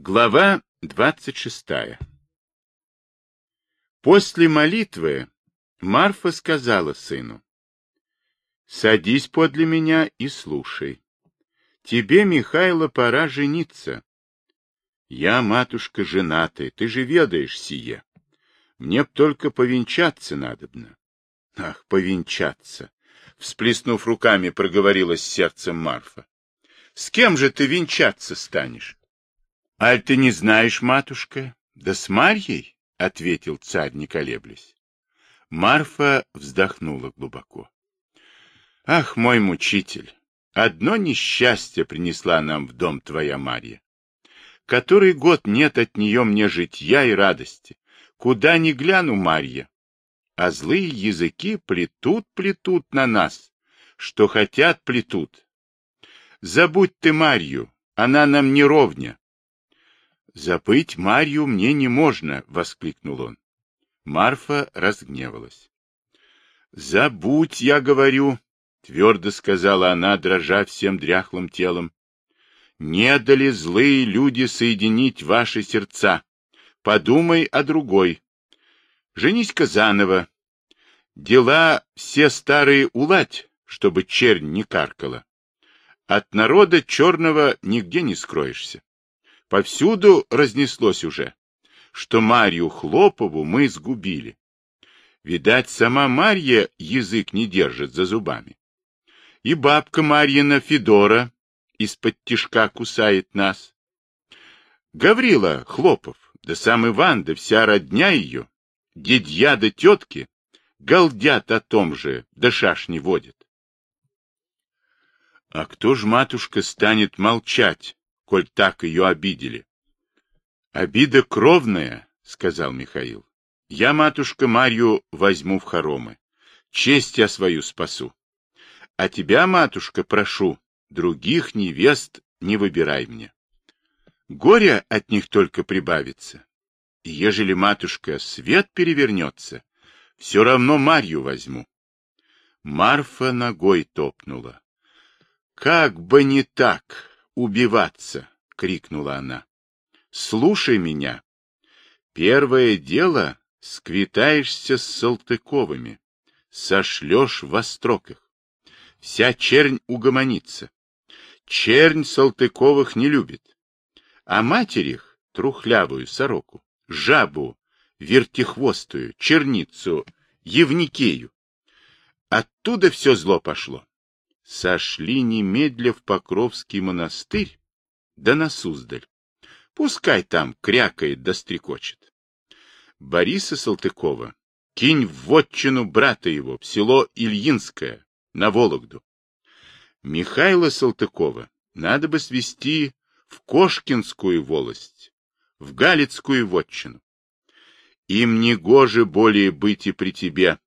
Глава 26 После молитвы Марфа сказала сыну, «Садись подле меня и слушай. Тебе, Михайло, пора жениться. Я, матушка, женатая, ты же ведаешь сие. Мне б только повенчаться надобно». «Ах, повенчаться!» — всплеснув руками, проговорила с сердцем Марфа. «С кем же ты венчаться станешь?» — Аль ты не знаешь, матушка? Да с Марьей, — ответил царь, не колеблясь. Марфа вздохнула глубоко. — Ах, мой мучитель, одно несчастье принесла нам в дом твоя Марья. Который год нет от нее мне житья и радости. Куда ни гляну, Марья. А злые языки плетут-плетут на нас, что хотят плетут. Забудь ты Марью, она нам не ровня. «Забыть Марью мне не можно!» — воскликнул он. Марфа разгневалась. «Забудь, я говорю!» — твердо сказала она, дрожа всем дряхлым телом. «Не дали злые люди соединить ваши сердца. Подумай о другой. Женись-ка заново. Дела все старые уладь, чтобы чернь не каркала. От народа черного нигде не скроешься. Повсюду разнеслось уже, что Марью Хлопову мы сгубили. Видать, сама Марья язык не держит за зубами. И бабка Марьина Федора из-под тишка кусает нас. Гаврила Хлопов, да сам Иван, да вся родня ее, дедья да тетки, галдят о том же, да шашни водят. А кто ж, матушка, станет молчать, коль так ее обидели. — Обида кровная, — сказал Михаил. — Я, матушка Марью, возьму в хоромы. Честь я свою спасу. А тебя, матушка, прошу, других невест не выбирай мне. Горе от них только прибавится. И ежели, матушка, свет перевернется, все равно Марью возьму. Марфа ногой топнула. Как бы не так! Убиваться! — крикнула она. — Слушай меня. Первое дело — сквитаешься с Салтыковыми, сошлешь в остроках. Вся чернь угомонится. Чернь Салтыковых не любит. А матерь их, трухлявую сороку, жабу, вертихвостую, черницу, Евникею. Оттуда все зло пошло сошли немедля в Покровский монастырь, да на Суздаль. Пускай там крякает да стрекочет. Бориса Салтыкова кинь в вотчину брата его, в село Ильинское, на Вологду. Михайла Салтыкова надо бы свести в Кошкинскую волость, в Галицкую вотчину. Им не гоже более быть и при тебе,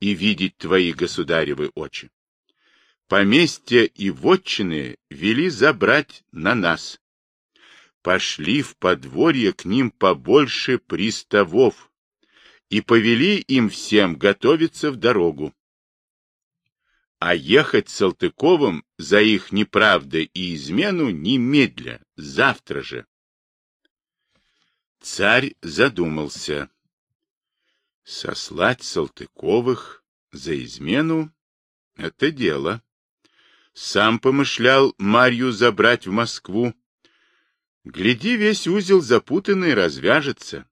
и видеть твои государевы очи. Поместья и вотчины вели забрать на нас. Пошли в подворье к ним побольше приставов и повели им всем готовиться в дорогу. А ехать Салтыковым за их неправды и измену немедля, завтра же. Царь задумался. Сослать Салтыковых за измену — это дело. Сам помышлял Марью забрать в Москву. Гляди, весь узел запутанный развяжется.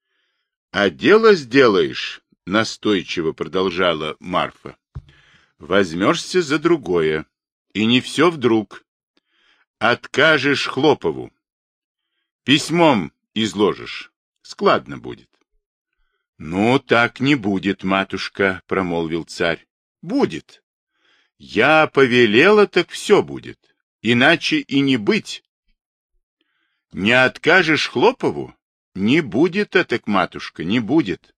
— А дело сделаешь, — настойчиво продолжала Марфа. — Возьмешься за другое. И не все вдруг. Откажешь Хлопову. Письмом изложишь. Складно будет. — Ну, так не будет, матушка, — промолвил царь. — Будет. Я повелела, так все будет. Иначе и не быть. Не откажешь Хлопову? Не будет это, матушка, не будет.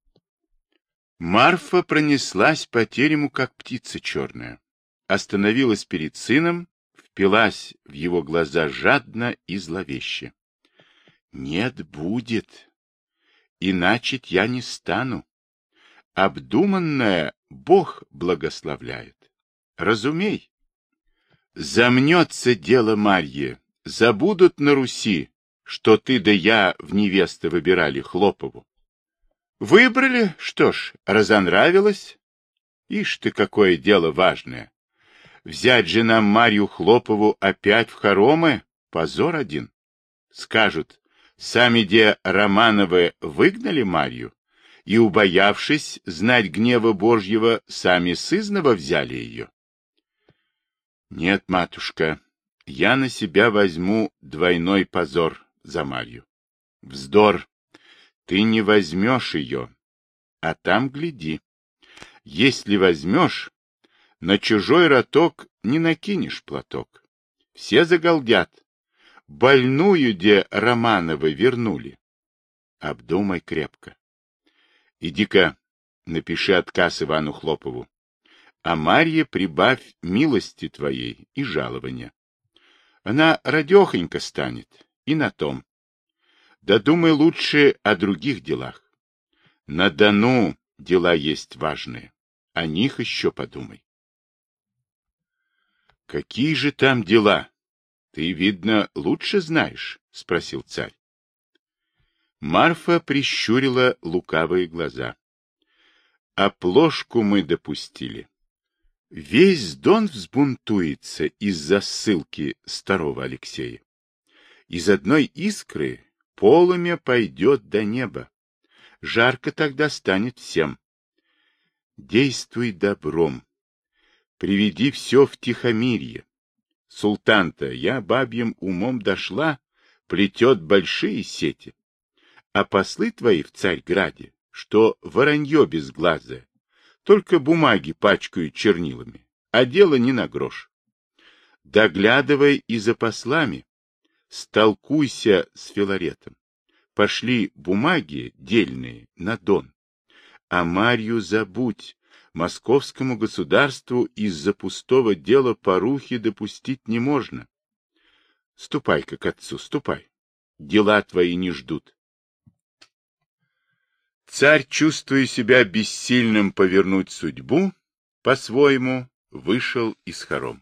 Марфа пронеслась по терему, как птица черная. Остановилась перед сыном, впилась в его глаза жадно и зловеще. Нет, будет. Иначе я не стану. Обдуманное Бог благословляет. Разумей. Замнется дело Марьи, забудут на Руси, что ты да я в невесты выбирали Хлопову. Выбрали, что ж, разонравилось. Ишь ты, какое дело важное. Взять же нам Марью Хлопову опять в хоромы — позор один. Скажут, сами где Романовы выгнали Марью, и, убоявшись знать гнева Божьего, сами сызново взяли ее. Нет, матушка, я на себя возьму двойной позор за Марью. Вздор! Ты не возьмешь ее, а там гляди. Если возьмешь, на чужой роток не накинешь платок. Все загалдят. Больную, где Романовы вернули. Обдумай крепко. Иди-ка, напиши отказ Ивану Хлопову. А Марье прибавь милости твоей и жалования. Она радехонько станет, и на том. Да думай лучше о других делах. На Дону дела есть важные. О них еще подумай. Какие же там дела? Ты, видно, лучше знаешь, спросил царь. Марфа прищурила лукавые глаза. А плошку мы допустили. Весь Дон взбунтуется из-за ссылки старого Алексея. Из одной искры полымя пойдет до неба. Жарко тогда станет всем. Действуй добром. Приведи все в тихомирье. Султан-то, я бабьим умом дошла, плетет большие сети а послы твои в Царьграде, что воронье безглазое, только бумаги пачкают чернилами, а дело не на грош. Доглядывай и за послами, столкуйся с Филаретом. Пошли бумаги дельные на Дон. А Марью забудь, московскому государству из-за пустого дела порухи допустить не можно. Ступай-ка к отцу, ступай. Дела твои не ждут. Царь, чувствуя себя бессильным повернуть судьбу, по-своему вышел из хором.